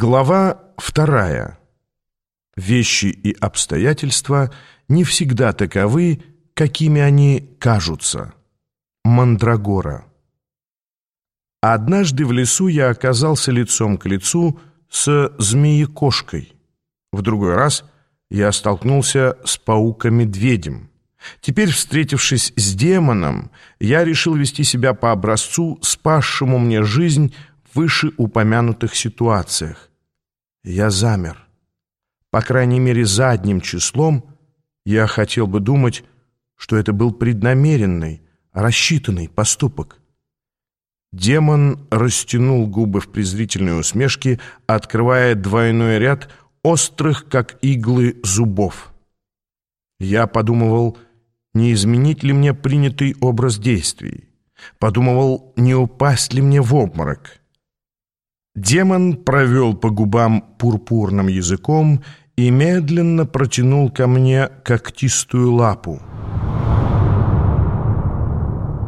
Глава вторая. Вещи и обстоятельства не всегда таковы, какими они кажутся. Мандрагора. Однажды в лесу я оказался лицом к лицу с змеей-кошкой. В другой раз я столкнулся с пауком-медведем. Теперь, встретившись с демоном, я решил вести себя по образцу, спасшему мне жизнь вышеупомянутых ситуациях. Я замер. По крайней мере, задним числом я хотел бы думать, что это был преднамеренный, рассчитанный поступок. Демон растянул губы в презрительной усмешке, открывая двойной ряд острых, как иглы, зубов. Я подумывал, не изменить ли мне принятый образ действий. Подумывал, не упасть ли мне в обморок. Демон провел по губам пурпурным языком и медленно протянул ко мне когтистую лапу.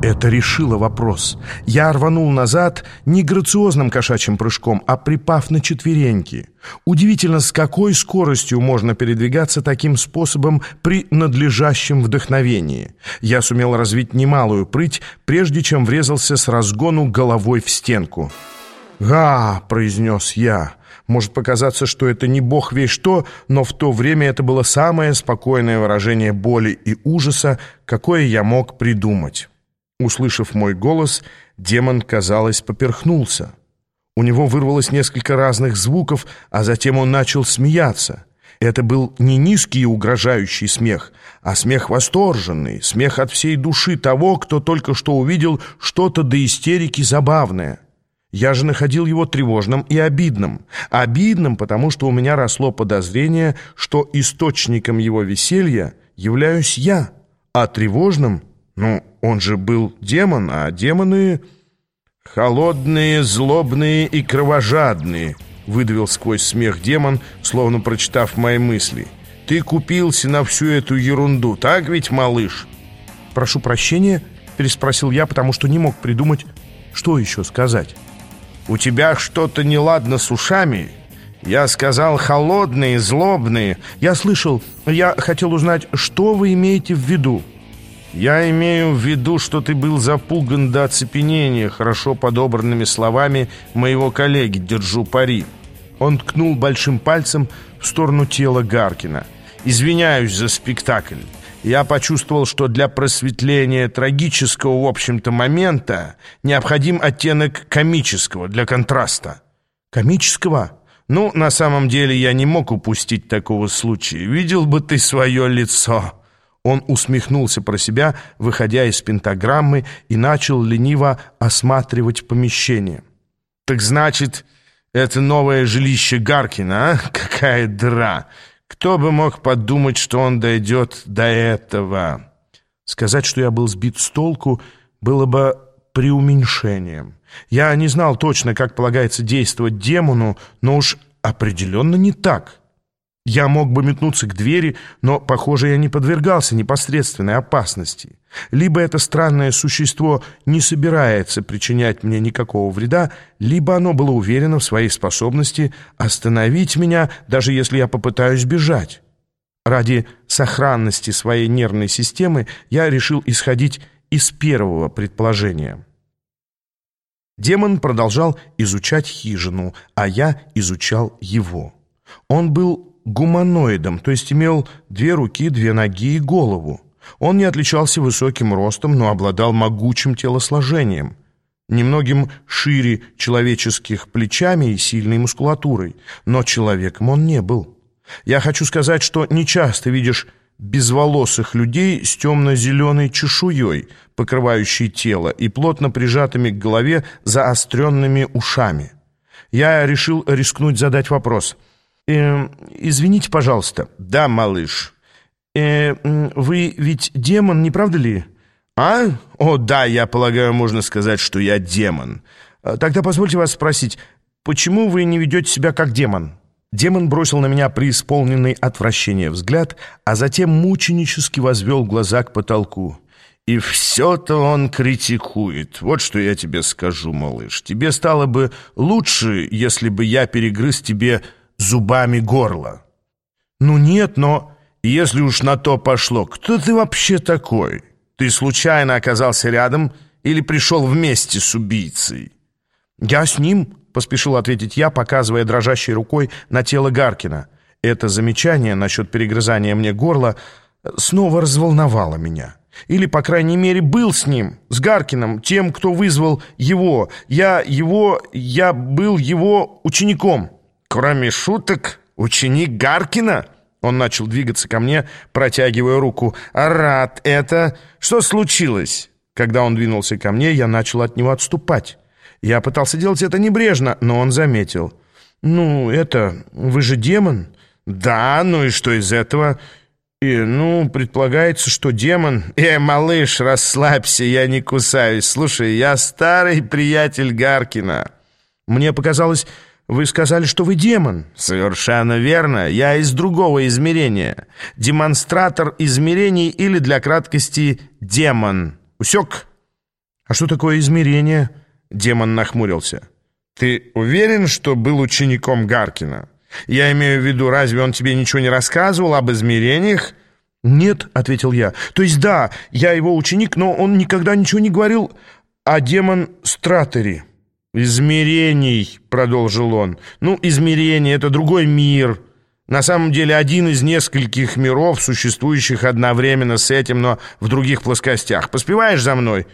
Это решило вопрос. Я рванул назад не грациозным кошачьим прыжком, а припав на четвереньки. Удивительно, с какой скоростью можно передвигаться таким способом при надлежащем вдохновении. Я сумел развить немалую прыть, прежде чем врезался с разгону головой в стенку. «Га!» — произнес я. Может показаться, что это не бог весь что, но в то время это было самое спокойное выражение боли и ужаса, какое я мог придумать. Услышав мой голос, демон, казалось, поперхнулся. У него вырвалось несколько разных звуков, а затем он начал смеяться. Это был не низкий и угрожающий смех, а смех восторженный, смех от всей души того, кто только что увидел что-то до истерики забавное. Я же находил его тревожным и обидным. Обидным, потому что у меня росло подозрение, что источником его веселья являюсь я, а тревожным, ну, он же был демон, а демоны холодные, злобные и кровожадные, выдавил сквозь смех демон, словно прочитав мои мысли. Ты купился на всю эту ерунду, так ведь, малыш? Прошу прощения, переспросил я, потому что не мог придумать, что еще сказать. «У тебя что-то неладно с ушами?» «Я сказал холодные, злобные. Я слышал, я хотел узнать, что вы имеете в виду?» «Я имею в виду, что ты был запуган до оцепенения хорошо подобранными словами моего коллеги, держу пари». Он ткнул большим пальцем в сторону тела Гаркина. «Извиняюсь за спектакль я почувствовал, что для просветления трагического, в общем-то, момента необходим оттенок комического для контраста. Комического? Ну, на самом деле я не мог упустить такого случая. Видел бы ты свое лицо. Он усмехнулся про себя, выходя из пентаграммы, и начал лениво осматривать помещение. «Так значит, это новое жилище Гаркина, а? Какая дыра!» Кто бы мог подумать, что он дойдет до этого? Сказать, что я был сбит с толку, было бы преуменьшением. Я не знал точно, как полагается действовать демону, но уж определенно не так. Я мог бы метнуться к двери, но, похоже, я не подвергался непосредственной опасности. Либо это странное существо не собирается причинять мне никакого вреда, либо оно было уверено в своей способности остановить меня, даже если я попытаюсь бежать. Ради сохранности своей нервной системы я решил исходить из первого предположения. Демон продолжал изучать хижину, а я изучал его. Он был гуманоидом, то есть имел две руки, две ноги и голову. Он не отличался высоким ростом, но обладал могучим телосложением, немногим шире человеческих плечами и сильной мускулатурой, но человеком он не был. Я хочу сказать, что нечасто видишь безволосых людей с темно-зеленой чешуей, покрывающей тело, и плотно прижатыми к голове заостренными ушами. Я решил рискнуть задать вопрос – Э, извините, пожалуйста. Да, малыш. Э, вы ведь демон, не правда ли? А? О, да, я полагаю, можно сказать, что я демон. Э, тогда позвольте вас спросить, почему вы не ведете себя как демон? Демон бросил на меня преисполненный отвращение взгляд, а затем мученически возвел глаза к потолку. И все-то он критикует. Вот что я тебе скажу, малыш. Тебе стало бы лучше, если бы я перегрыз тебе зубами горло. Ну нет, но... Если уж на то пошло, кто ты вообще такой? Ты случайно оказался рядом или пришел вместе с убийцей? Я с ним, поспешил ответить я, показывая дрожащей рукой на тело Гаркина. Это замечание насчет перегрызания мне горла снова разволновало меня. Или, по крайней мере, был с ним, с Гаркиным, тем, кто вызвал его. Я его... я был его учеником. Кроме шуток, ученик Гаркина? Он начал двигаться ко мне, протягивая руку. «Рад это! Что случилось?» Когда он двинулся ко мне, я начал от него отступать. Я пытался делать это небрежно, но он заметил. «Ну, это... Вы же демон?» «Да, ну и что из этого?» И, ну, предполагается, что демон... Э, малыш, расслабься, я не кусаюсь. Слушай, я старый приятель Гаркина. Мне показалось, вы сказали, что вы демон. Совершенно верно. Я из другого измерения. Демонстратор измерений или, для краткости, демон. Усек? А что такое измерение? Демон нахмурился. Ты уверен, что был учеником Гаркина? Я имею в виду, разве он тебе ничего не рассказывал об измерениях? «Нет», — ответил я. «То есть да, я его ученик, но он никогда ничего не говорил о демонстраторе». «Измерений», — продолжил он. «Ну, измерение — это другой мир. На самом деле один из нескольких миров, существующих одновременно с этим, но в других плоскостях. Поспеваешь за мной?»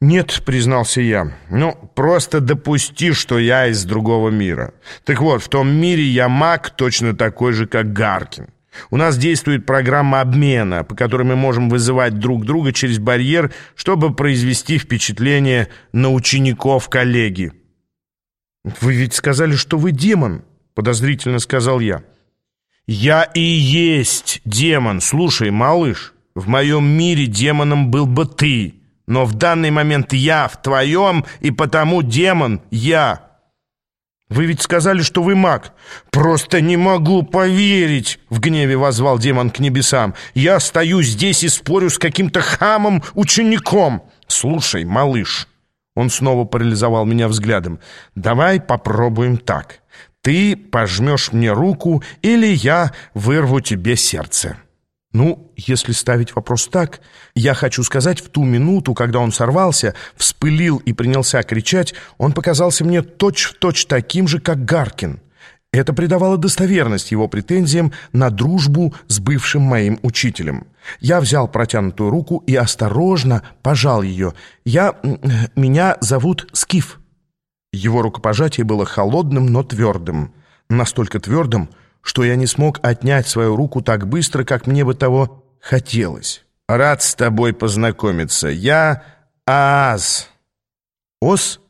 «Нет», — признался я. «Ну, просто допусти, что я из другого мира. Так вот, в том мире я маг точно такой же, как Гаркин. У нас действует программа обмена, по которой мы можем вызывать друг друга через барьер, чтобы произвести впечатление на учеников коллеги». «Вы ведь сказали, что вы демон», — подозрительно сказал я. «Я и есть демон. Слушай, малыш, в моем мире демоном был бы ты». Но в данный момент я в твоем, и потому демон я. Вы ведь сказали, что вы маг. Просто не могу поверить, в гневе возвал демон к небесам. Я стою здесь и спорю с каким-то хамом-учеником. Слушай, малыш, он снова парализовал меня взглядом. Давай попробуем так. Ты пожмешь мне руку, или я вырву тебе сердце. Ну, если ставить вопрос так, я хочу сказать, в ту минуту, когда он сорвался, вспылил и принялся кричать, он показался мне точь-в-точь точь таким же, как Гаркин. Это придавало достоверность его претензиям на дружбу с бывшим моим учителем. Я взял протянутую руку и осторожно пожал ее. «Я... меня зовут Скиф». Его рукопожатие было холодным, но твердым. Настолько твердым, что я не смог отнять свою руку так быстро, как мне бы того хотелось. «Рад с тобой познакомиться. Я Ааз». «Ос?»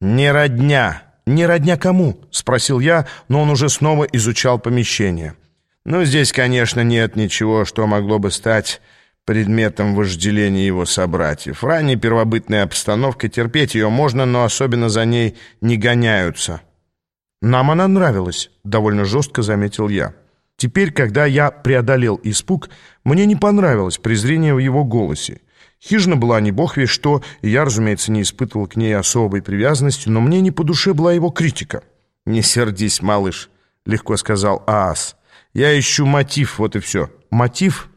«Не родня». «Не родня кому?» — спросил я, но он уже снова изучал помещение. «Ну, здесь, конечно, нет ничего, что могло бы стать предметом вожделения его собратьев. Ранняя первобытная обстановка, терпеть ее можно, но особенно за ней не гоняются». «Нам она нравилась», — довольно жестко заметил я. Теперь, когда я преодолел испуг, мне не понравилось презрение в его голосе. Хижина была не бог весь что, и я, разумеется, не испытывал к ней особой привязанности, но мне не по душе была его критика. «Не сердись, малыш», — легко сказал Аас. «Я ищу мотив, вот и все». «Мотив?»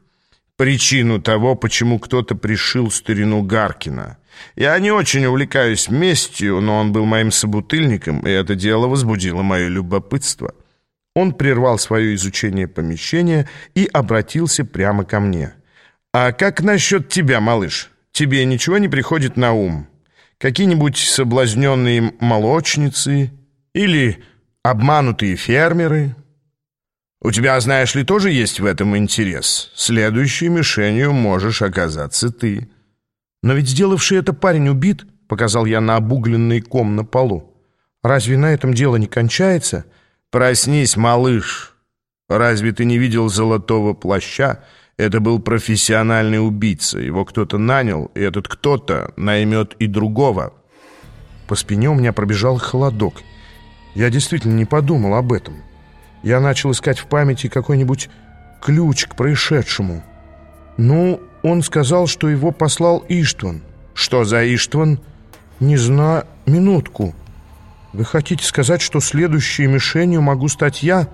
«Причину того, почему кто-то пришил старину Гаркина». Я не очень увлекаюсь местью, но он был моим собутыльником, и это дело возбудило мое любопытство. Он прервал свое изучение помещения и обратился прямо ко мне. «А как насчет тебя, малыш? Тебе ничего не приходит на ум? Какие-нибудь соблазненные молочницы или обманутые фермеры?» У тебя, знаешь ли, тоже есть в этом интерес. Следующей мишенью можешь оказаться ты». «Но ведь сделавший это парень убит», — показал я на обугленный ком на полу. «Разве на этом дело не кончается?» «Проснись, малыш! Разве ты не видел золотого плаща? Это был профессиональный убийца. Его кто-то нанял, и этот кто-то наймет и другого». По спине у меня пробежал холодок. Я действительно не подумал об этом. Я начал искать в памяти какой-нибудь ключ к происшедшему. «Ну, он сказал, что его послал Иштван. Что за Иштван? Не знаю. Минутку. Вы хотите сказать, что следующей мишенью могу стать я?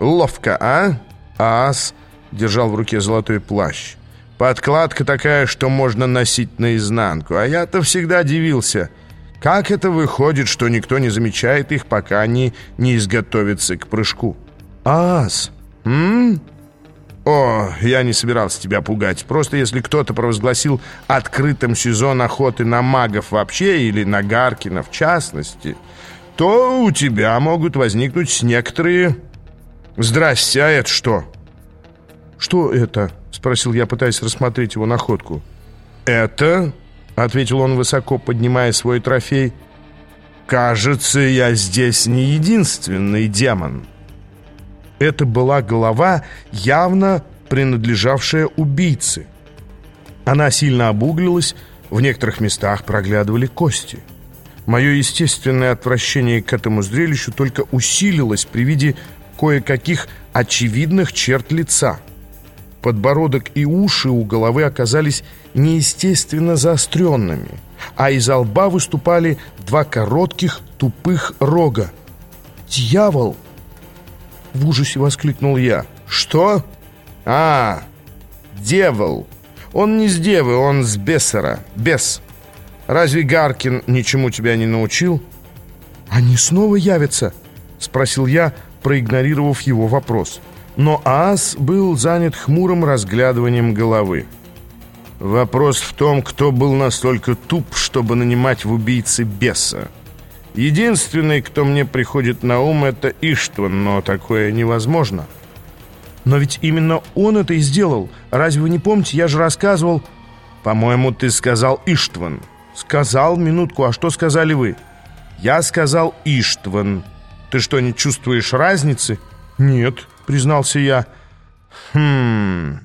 Ловко, а? Ас держал в руке золотой плащ. Подкладка такая, что можно носить наизнанку. А я-то всегда дивился. Как это выходит, что никто не замечает их, пока они не изготовятся к прыжку? Ас, м? О, я не собирался тебя пугать. Просто если кто-то провозгласил открытым сезон охоты на магов вообще или на Гаркина в частности, то у тебя могут возникнуть некоторые... Здрасте, а это что? Что это? Спросил я, пытаясь рассмотреть его находку. Это, ответил он высоко, поднимая свой трофей, кажется, я здесь не единственный демон. Это была голова, явно принадлежавшая убийце. Она сильно обуглилась, в некоторых местах проглядывали кости. Мое естественное отвращение к этому зрелищу только усилилось при виде кое-каких очевидных черт лица. Подбородок и уши у головы оказались неестественно заостренными, а из лба выступали два коротких тупых рога. «Дьявол!» В ужасе воскликнул я. «Что? А, дьявол! Он не с девы, он с бесера. Бес. Разве Гаркин ничему тебя не научил?» «Они снова явятся?» Спросил я, проигнорировав его вопрос. Но Аас был занят хмурым разглядыванием головы. «Вопрос в том, кто был настолько туп, чтобы нанимать в убийцы беса. Единственный, кто мне приходит на ум, это Иштван, но такое невозможно. Но ведь именно он это и сделал. Разве вы не помните, я же рассказывал... По-моему, ты сказал Иштван. Сказал, минутку, а что сказали вы? Я сказал Иштван. Ты что, не чувствуешь разницы? Нет, признался я. Хм...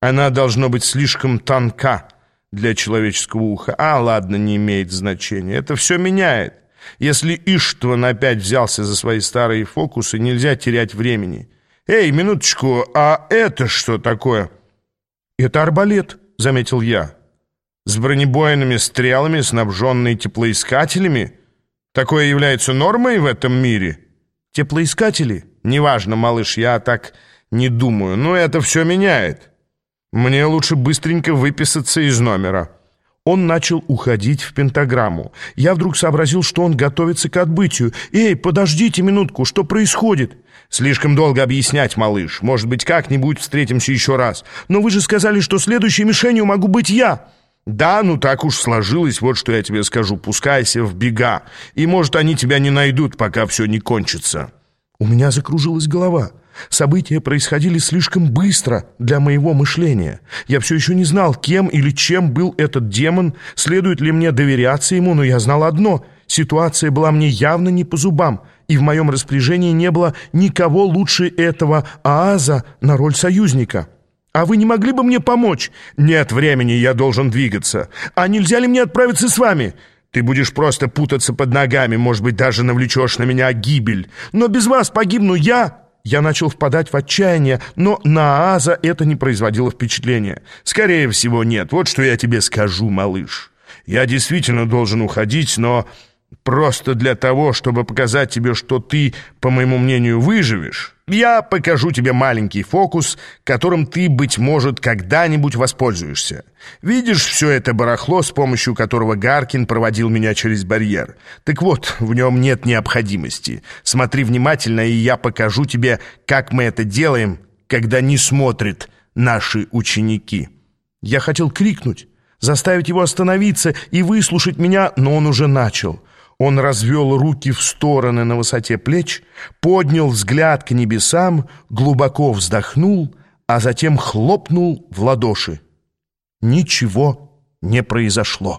Она должно быть слишком тонка для человеческого уха. А, ладно, не имеет значения. Это все меняет. Если Иштван опять взялся за свои старые фокусы, нельзя терять времени. «Эй, минуточку, а это что такое?» «Это арбалет», — заметил я. «С бронебойными стрелами, снабженный теплоискателями? Такое является нормой в этом мире?» «Теплоискатели?» «Неважно, малыш, я так не думаю, но это все меняет. Мне лучше быстренько выписаться из номера». Он начал уходить в пентаграмму. Я вдруг сообразил, что он готовится к отбытию. «Эй, подождите минутку, что происходит?» «Слишком долго объяснять, малыш. Может быть, как-нибудь встретимся еще раз. Но вы же сказали, что следующей мишенью могу быть я!» «Да, ну так уж сложилось, вот что я тебе скажу. Пускайся в бега, и, может, они тебя не найдут, пока все не кончится». У меня закружилась голова. События происходили слишком быстро для моего мышления. Я все еще не знал, кем или чем был этот демон, следует ли мне доверяться ему, но я знал одно — ситуация была мне явно не по зубам, и в моем распоряжении не было никого лучше этого Ааза на роль союзника. «А вы не могли бы мне помочь?» «Нет времени, я должен двигаться». «А нельзя ли мне отправиться с вами?» Ты будешь просто путаться под ногами, может быть, даже навлечешь на меня гибель. Но без вас погибну я!» Я начал впадать в отчаяние, но на Ааза это не производило впечатления. «Скорее всего, нет. Вот что я тебе скажу, малыш. Я действительно должен уходить, но Просто для того, чтобы показать тебе, что ты, по моему мнению, выживешь, я покажу тебе маленький фокус, которым ты, быть может, когда-нибудь воспользуешься. Видишь все это барахло, с помощью которого Гаркин проводил меня через барьер? Так вот, в нем нет необходимости. Смотри внимательно, и я покажу тебе, как мы это делаем, когда не смотрят наши ученики». Я хотел крикнуть, заставить его остановиться и выслушать меня, но он уже начал — он развел руки в стороны на высоте плеч, поднял взгляд к небесам, глубоко вздохнул, а затем хлопнул в ладоши. Ничего не произошло.